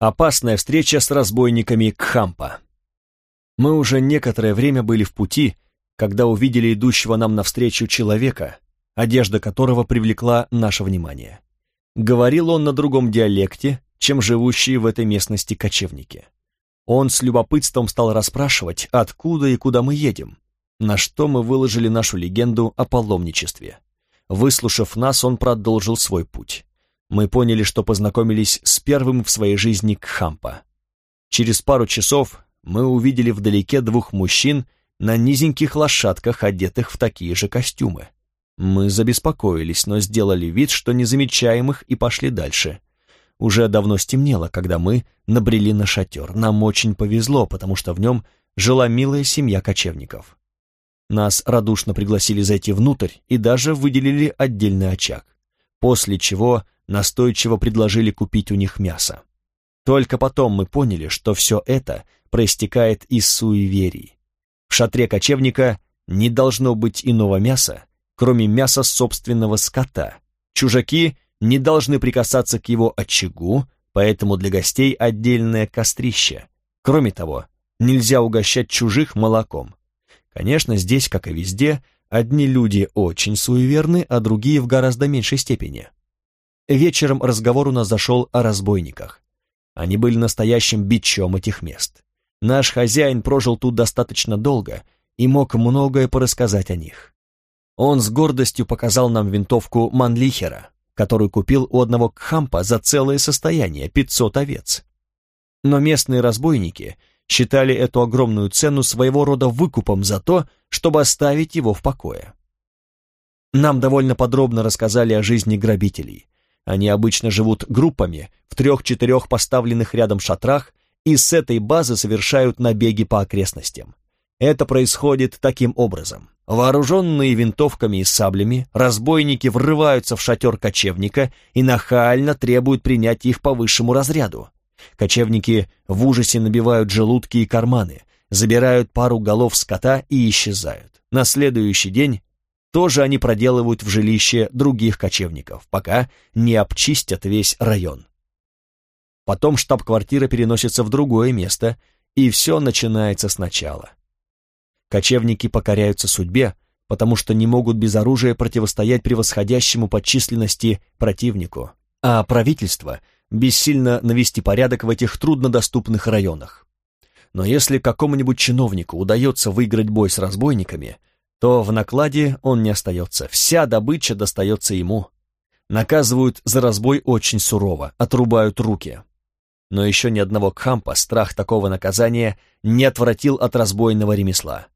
Опасная встреча с разбойниками Кхампа. Мы уже некоторое время были в пути, когда увидели идущего нам навстречу человека, одежда которого привлекла наше внимание. Говорил он на другом диалекте, чем живущие в этой местности кочевники. Он с любопытством стал расспрашивать, откуда и куда мы едем, на что мы выложили нашу легенду о паломничестве. Выслушав нас, он продолжил свой путь мы поняли, что познакомились с первым в своей жизни Кхампа. Через пару часов мы увидели вдалеке двух мужчин на низеньких лошадках, одетых в такие же костюмы. Мы забеспокоились, но сделали вид, что не замечаем их и пошли дальше. Уже давно стемнело, когда мы набрели на шатер. Нам очень повезло, потому что в нем жила милая семья кочевников. Нас радушно пригласили зайти внутрь и даже выделили отдельный очаг, после чего настойчиво предложили купить у них мясо. Только потом мы поняли, что все это проистекает из суеверий. В шатре кочевника не должно быть иного мяса, кроме мяса собственного скота. Чужаки не должны прикасаться к его очагу, поэтому для гостей отдельное кострище. Кроме того, нельзя угощать чужих молоком. Конечно, здесь, как и везде, одни люди очень суеверны, а другие в гораздо меньшей степени. Вечером разговор у нас зашел о разбойниках. Они были настоящим бичом этих мест. Наш хозяин прожил тут достаточно долго и мог многое порассказать о них. Он с гордостью показал нам винтовку Манлихера, которую купил у одного кхампа за целое состояние, 500 овец. Но местные разбойники считали эту огромную цену своего рода выкупом за то, чтобы оставить его в покое. Нам довольно подробно рассказали о жизни грабителей, они обычно живут группами в трех-четырех поставленных рядом шатрах и с этой базы совершают набеги по окрестностям. Это происходит таким образом. Вооруженные винтовками и саблями, разбойники врываются в шатер кочевника и нахально требуют принять их по высшему разряду. Кочевники в ужасе набивают желудки и карманы, забирают пару голов скота и исчезают. На следующий день тоже они проделывают в жилище других кочевников, пока не обчистят весь район. Потом штаб-квартира переносится в другое место, и все начинается сначала. Кочевники покоряются судьбе, потому что не могут без оружия противостоять превосходящему по численности противнику, а правительство бессильно навести порядок в этих труднодоступных районах. Но если какому-нибудь чиновнику удается выиграть бой с разбойниками – то в накладе он не остается, вся добыча достается ему. Наказывают за разбой очень сурово, отрубают руки. Но еще ни одного кхампа страх такого наказания не отвратил от разбойного ремесла.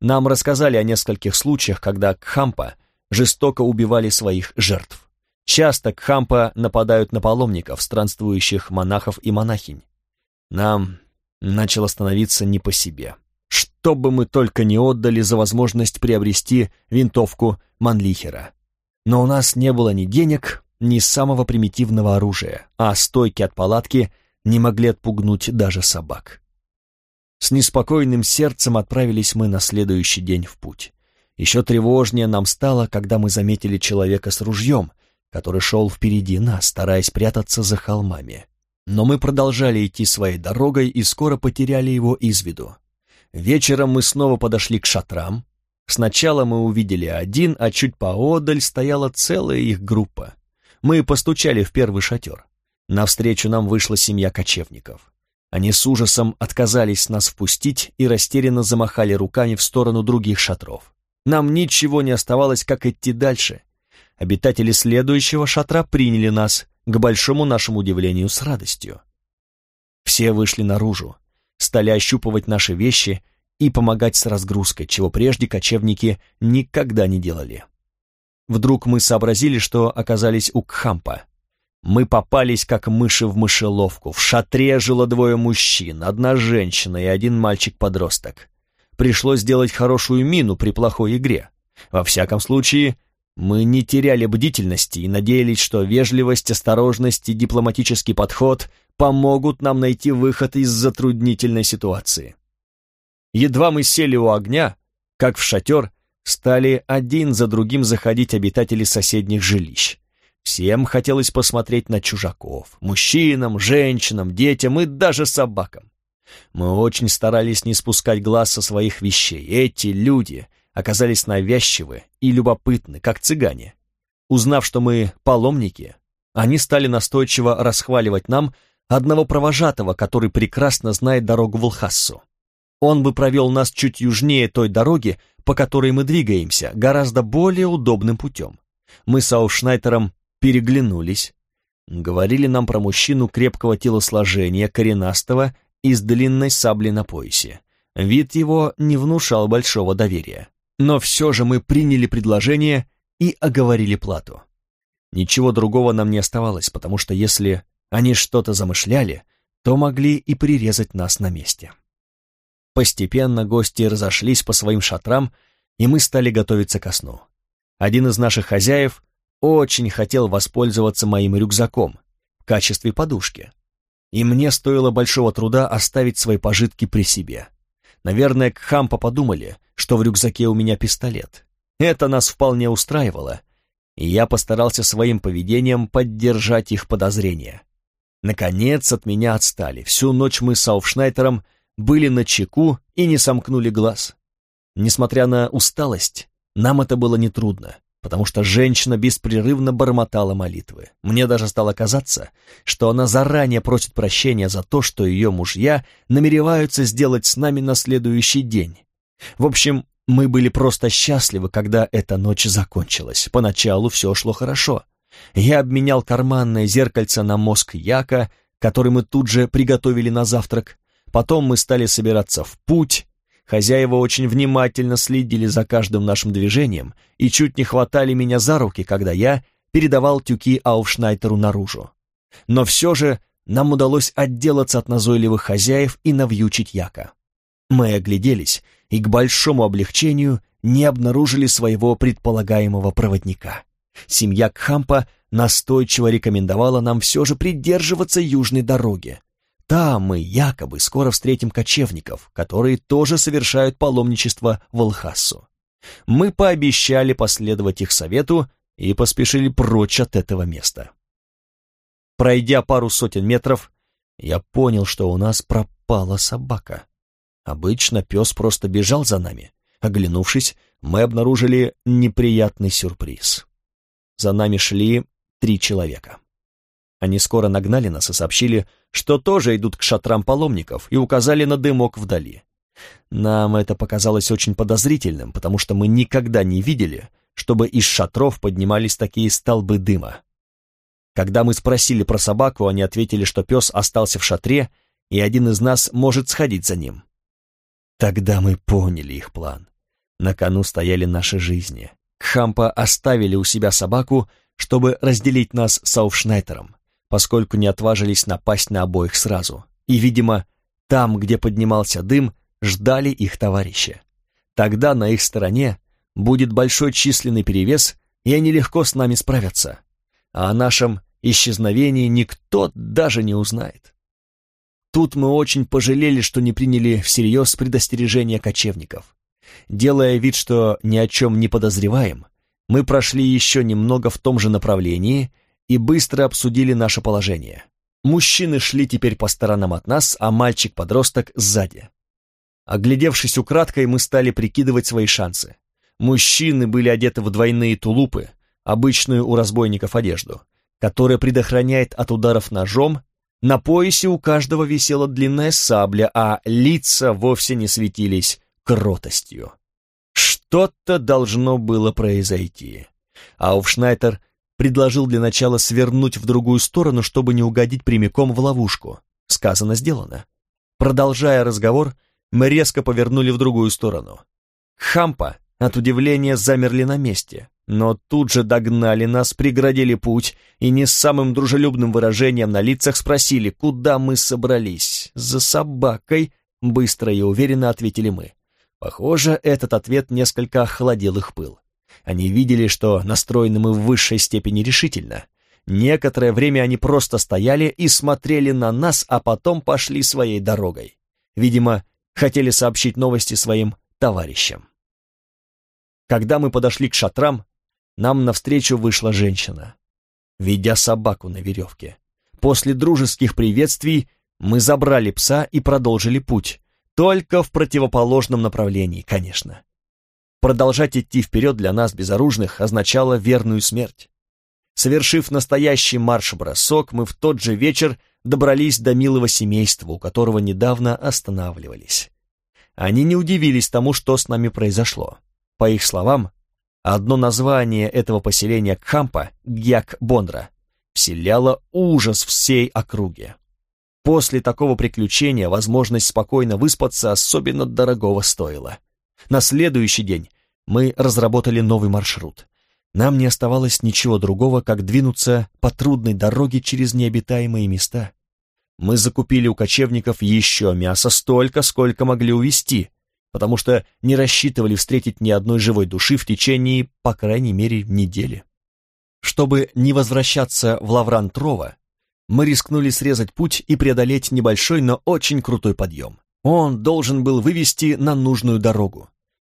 Нам рассказали о нескольких случаях, когда кхампа жестоко убивали своих жертв. Часто кхампа нападают на паломников, странствующих монахов и монахинь. Нам начало становиться не по себе что бы мы только не отдали за возможность приобрести винтовку Манлихера. Но у нас не было ни денег, ни самого примитивного оружия, а стойки от палатки не могли отпугнуть даже собак. С неспокойным сердцем отправились мы на следующий день в путь. Еще тревожнее нам стало, когда мы заметили человека с ружьем, который шел впереди нас, стараясь прятаться за холмами. Но мы продолжали идти своей дорогой и скоро потеряли его из виду. Вечером мы снова подошли к шатрам. Сначала мы увидели один, а чуть поодаль стояла целая их группа. Мы постучали в первый шатер. Навстречу нам вышла семья кочевников. Они с ужасом отказались нас впустить и растерянно замахали руками в сторону других шатров. Нам ничего не оставалось, как идти дальше. Обитатели следующего шатра приняли нас, к большому нашему удивлению, с радостью. Все вышли наружу, стали ощупывать наши вещи и помогать с разгрузкой, чего прежде кочевники никогда не делали. Вдруг мы сообразили, что оказались у Кхампа. Мы попались, как мыши в мышеловку. В шатре жило двое мужчин, одна женщина и один мальчик-подросток. Пришлось сделать хорошую мину при плохой игре. Во всяком случае, мы не теряли бдительности и надеялись, что вежливость, осторожность и дипломатический подход помогут нам найти выход из затруднительной ситуации. Едва мы сели у огня, как в шатер стали один за другим заходить обитатели соседних жилищ. Всем хотелось посмотреть на чужаков, мужчинам, женщинам, детям и даже собакам. Мы очень старались не спускать глаз со своих вещей. Эти люди оказались навязчивы и любопытны, как цыгане. Узнав, что мы паломники, они стали настойчиво расхваливать нам одного провожатого, который прекрасно знает дорогу в Лхассу. Он бы провел нас чуть южнее той дороги, по которой мы двигаемся, гораздо более удобным путем. Мы с Аушнайтером переглянулись. Говорили нам про мужчину крепкого телосложения, коренастого и с длинной саблей на поясе. Вид его не внушал большого доверия. Но все же мы приняли предложение и оговорили плату. Ничего другого нам не оставалось, потому что если они что-то замышляли, то могли и прирезать нас на месте. Постепенно гости разошлись по своим шатрам, и мы стали готовиться ко сну. Один из наших хозяев очень хотел воспользоваться моим рюкзаком в качестве подушки, и мне стоило большого труда оставить свои пожитки при себе. Наверное, Кхампа подумали, что в рюкзаке у меня пистолет. Это нас вполне устраивало, и я постарался своим поведением поддержать их подозрения. Наконец от меня отстали. Всю ночь мы с Ауфшнайтером были на чеку и не сомкнули глаз. Несмотря на усталость, нам это было нетрудно, потому что женщина беспрерывно бормотала молитвы. Мне даже стало казаться, что она заранее просит прощения за то, что ее мужья намереваются сделать с нами на следующий день. В общем, мы были просто счастливы, когда эта ночь закончилась. Поначалу все шло хорошо. Я обменял карманное зеркальце на мозг яка, который мы тут же приготовили на завтрак. Потом мы стали собираться в путь. Хозяева очень внимательно следили за каждым нашим движением и чуть не хватали меня за руки, когда я передавал тюки Ауфшнайтеру наружу. Но все же нам удалось отделаться от назойливых хозяев и навьючить яка. Мы огляделись и к большому облегчению не обнаружили своего предполагаемого проводника. Семья Кхампа настойчиво рекомендовала нам все же придерживаться южной дороги. Там мы якобы скоро встретим кочевников, которые тоже совершают паломничество в Алхассу. Мы пообещали последовать их совету и поспешили прочь от этого места. Пройдя пару сотен метров, я понял, что у нас пропала собака. Обычно пес просто бежал за нами. Оглянувшись, мы обнаружили неприятный сюрприз. За нами шли три человека. Они скоро нагнали нас и сообщили, что тоже идут к шатрам паломников и указали на дымок вдали. Нам это показалось очень подозрительным, потому что мы никогда не видели, чтобы из шатров поднимались такие столбы дыма. Когда мы спросили про собаку, они ответили, что пес остался в шатре, и один из нас может сходить за ним. Тогда мы поняли их план. На кону стояли наши жизни. Кхампа оставили у себя собаку, чтобы разделить нас с Ауфшнайтером, поскольку не отважились напасть на обоих сразу. И, видимо, там, где поднимался дым, ждали их товарища. Тогда на их стороне будет большой численный перевес, и они легко с нами справятся. А о нашем исчезновении никто даже не узнает. Тут мы очень пожалели, что не приняли всерьез предостережение кочевников. Делая вид, что ни о чем не подозреваем, мы прошли еще немного в том же направлении и быстро обсудили наше положение. Мужчины шли теперь по сторонам от нас, а мальчик-подросток сзади. Оглядевшись украдкой, мы стали прикидывать свои шансы. Мужчины были одеты в двойные тулупы, обычную у разбойников одежду, которая предохраняет от ударов ножом, на поясе у каждого висела длинная сабля, а лица вовсе не светились кротостью. Что-то должно было произойти. Ауфшнайтер предложил для начала свернуть в другую сторону, чтобы не угодить прямиком в ловушку. Сказано, сделано. Продолжая разговор, мы резко повернули в другую сторону. Хампа от удивления замерли на месте, но тут же догнали нас, преградили путь и не с самым дружелюбным выражением на лицах спросили, куда мы собрались. «За собакой», — быстро и уверенно ответили мы. Похоже, этот ответ несколько охладил их пыл. Они видели, что настроены мы в высшей степени решительно. Некоторое время они просто стояли и смотрели на нас, а потом пошли своей дорогой. Видимо, хотели сообщить новости своим товарищам. Когда мы подошли к шатрам, нам навстречу вышла женщина. ведя собаку на веревке. После дружеских приветствий мы забрали пса и продолжили путь, только в противоположном направлении, конечно. Продолжать идти вперед для нас, безоружных, означало верную смерть. Совершив настоящий марш-бросок, мы в тот же вечер добрались до милого семейства, у которого недавно останавливались. Они не удивились тому, что с нами произошло. По их словам, одно название этого поселения Кхампа, Гьяк-Бондра, вселяло ужас всей округе. После такого приключения возможность спокойно выспаться особенно дорогого стоила. На следующий день мы разработали новый маршрут. Нам не оставалось ничего другого, как двинуться по трудной дороге через необитаемые места. Мы закупили у кочевников еще мяса столько, сколько могли увезти, потому что не рассчитывали встретить ни одной живой души в течение, по крайней мере, недели. Чтобы не возвращаться в Лавран-Трова, мы рискнули срезать путь и преодолеть небольшой, но очень крутой подъем. Он должен был вывести на нужную дорогу.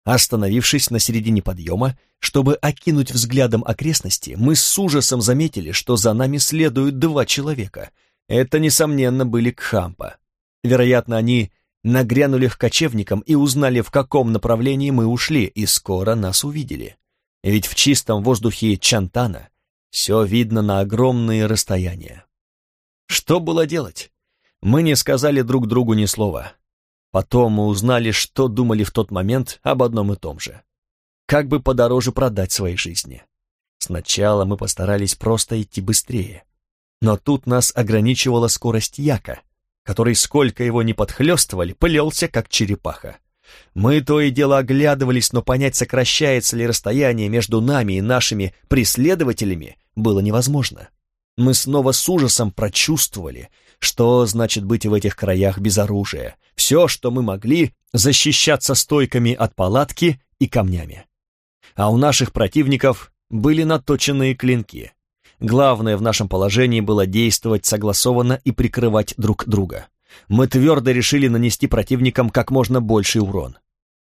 Остановившись на середине подъема, чтобы окинуть взглядом окрестности, мы с ужасом заметили, что за нами следуют два человека. Это, несомненно, были Кхампа. Вероятно, они нагрянули к кочевникам и узнали, в каком направлении мы ушли, и скоро нас увидели. Ведь в чистом воздухе Чантана все видно на огромные расстояния. Что было делать? Мы не сказали друг другу ни слова. Потом мы узнали, что думали в тот момент об одном и том же. Как бы подороже продать свои жизни. Сначала мы постарались просто идти быстрее. Но тут нас ограничивала скорость яка, который, сколько его ни подхлестывали, плелся, как черепаха. Мы то и дело оглядывались, но понять, сокращается ли расстояние между нами и нашими преследователями, было невозможно. Мы снова с ужасом прочувствовали, что значит быть в этих краях без оружия. Все, что мы могли, защищаться стойками от палатки и камнями. А у наших противников были наточенные клинки. Главное в нашем положении было действовать согласованно и прикрывать друг друга. Мы твердо решили нанести противникам как можно больший урон.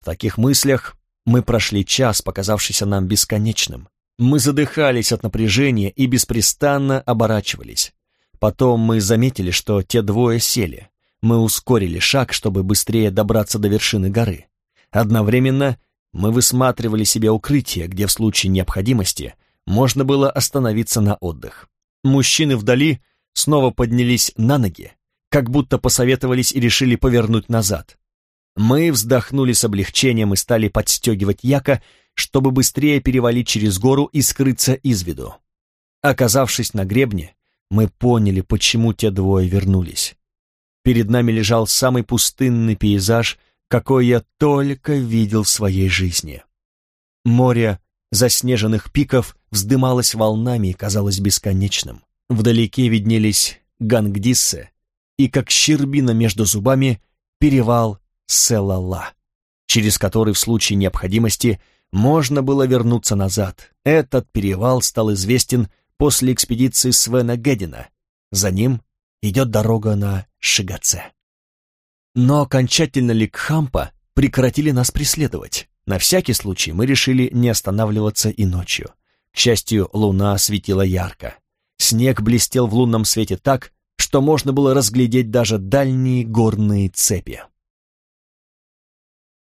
В таких мыслях мы прошли час, показавшийся нам бесконечным. Мы задыхались от напряжения и беспрестанно оборачивались. Потом мы заметили, что те двое сели. Мы ускорили шаг, чтобы быстрее добраться до вершины горы. Одновременно мы высматривали себе укрытие, где в случае необходимости можно было остановиться на отдых. Мужчины вдали снова поднялись на ноги, как будто посоветовались и решили повернуть назад. Мы вздохнули с облегчением и стали подстегивать яка, чтобы быстрее перевалить через гору и скрыться из виду. Оказавшись на гребне, мы поняли, почему те двое вернулись. Перед нами лежал самый пустынный пейзаж, какой я только видел в своей жизни. Море заснеженных пиков вздымалось волнами и казалось бесконечным. Вдалеке виднелись Гангдиссе и, как щербина между зубами, перевал Селала, через который в случае необходимости можно было вернуться назад. Этот перевал стал известен после экспедиции Свена Гедина. За ним идет дорога на Шигаце. Но окончательно ли Кхампа прекратили нас преследовать? На всякий случай мы решили не останавливаться и ночью. К счастью, луна светила ярко. Снег блестел в лунном свете так, что можно было разглядеть даже дальние горные цепи.